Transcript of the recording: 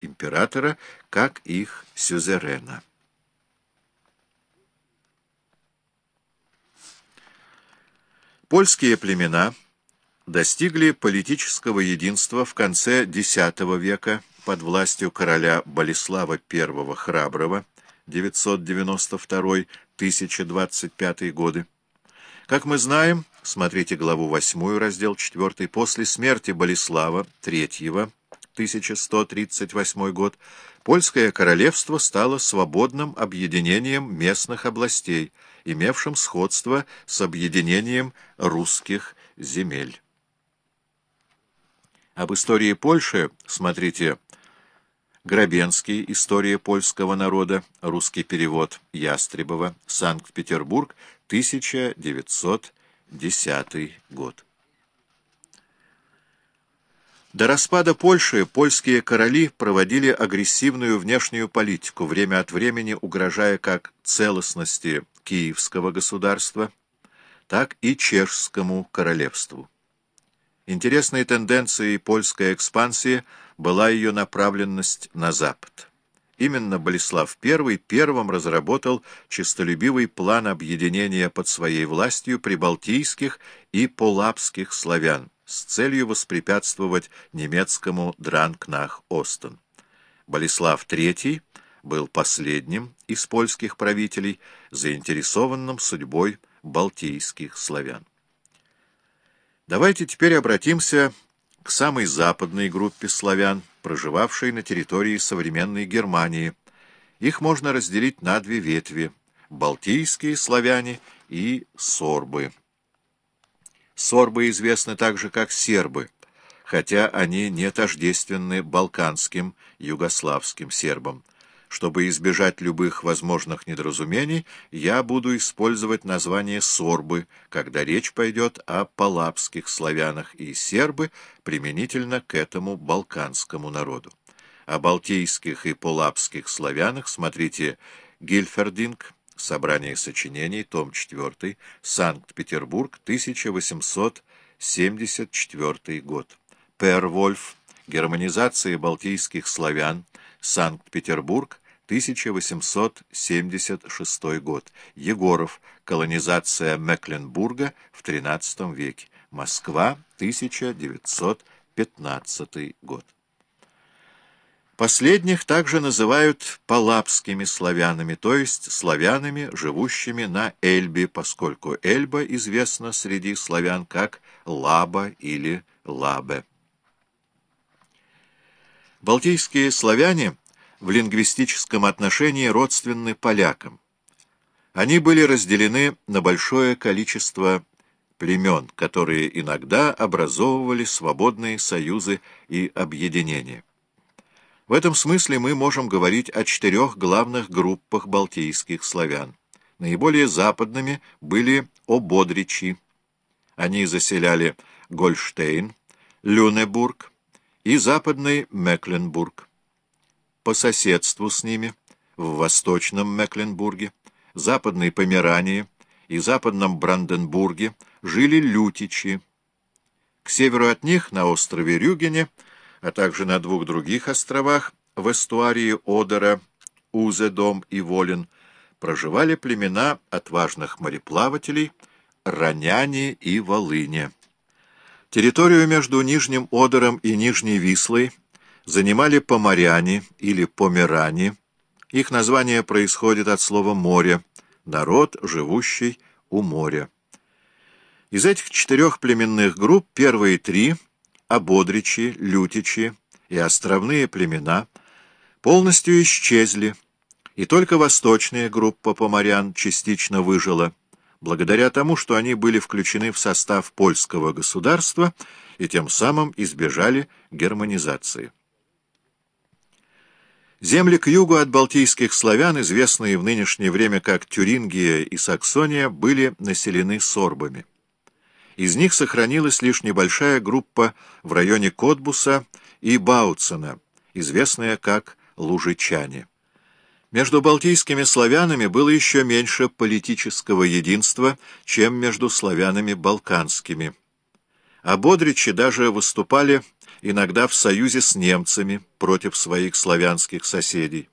императора, как их сюзерена. Польские племена достигли политического единства в конце X века под властью короля Болеслава I Храброго 992-1025 годы. Как мы знаем, смотрите главу 8, раздел 4, после смерти Болеслава III 1138 год, Польское королевство стало свободным объединением местных областей, имевшим сходство с объединением русских земель. Об истории Польши смотрите Грабенский. История польского народа. Русский перевод Ястребова. Санкт-Петербург. 1910 год. До распада Польши польские короли проводили агрессивную внешнюю политику, время от времени угрожая как целостности киевского государства, так и чешскому королевству. Интересной тенденцией польской экспансии была ее направленность на запад. Именно Болеслав I первым разработал честолюбивый план объединения под своей властью прибалтийских и полапских славян с целью воспрепятствовать немецкому Дранкнах-Остен. Болеслав III был последним из польских правителей, заинтересованным судьбой балтийских славян. Давайте теперь обратимся к самой западной группе славян, проживавшей на территории современной Германии. Их можно разделить на две ветви – балтийские славяне и сорбы. Сорбы известны также как сербы, хотя они не тождественны балканским югославским сербам. Чтобы избежать любых возможных недоразумений, я буду использовать название сорбы, когда речь пойдет о палапских славянах и сербы применительно к этому балканскому народу. О балтийских и полапских славянах смотрите Гильфердинг, Собрание сочинений, том 4, Санкт-Петербург, 1874 год. Пер Вольф, Германизация балтийских славян, Санкт-Петербург, 1876 год. Егоров. Колонизация Мекленбурга в XIII веке. Москва, 1915 год. Последних также называют палапскими славянами, то есть славянами, живущими на Эльбе, поскольку Эльба известна среди славян как Лаба или Лабе. Балтийские славяне в лингвистическом отношении родственны полякам. Они были разделены на большое количество племен, которые иногда образовывали свободные союзы и объединения. В этом смысле мы можем говорить о четырех главных группах балтийских славян. Наиболее западными были ободричи. Они заселяли Гольштейн, Люнебург и западный Мекленбург. По соседству с ними, в восточном Мекленбурге, западной Померании и западном Бранденбурге жили лютичи. К северу от них, на острове Рюгене, а также на двух других островах в эстуарии Одера, Узедом и Волин, проживали племена отважных мореплавателей Роняне и Волыне. Территорию между Нижним Одером и Нижней Вислой занимали поморяне или померане. Их название происходит от слова «море», народ, живущий у моря. Из этих четырех племенных групп первые три — ободричи, лютичи и островные племена полностью исчезли, и только восточная группа поморян частично выжила, благодаря тому, что они были включены в состав польского государства и тем самым избежали германизации. Земли к югу от балтийских славян, известные в нынешнее время как Тюрингия и Саксония, были населены сорбами. Из них сохранилась лишь небольшая группа в районе Котбуса и Бауцена, известная как Лужичане. Между балтийскими славянами было еще меньше политического единства, чем между славянами балканскими. А бодричи даже выступали иногда в союзе с немцами против своих славянских соседей.